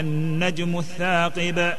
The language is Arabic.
النجم الثاقب.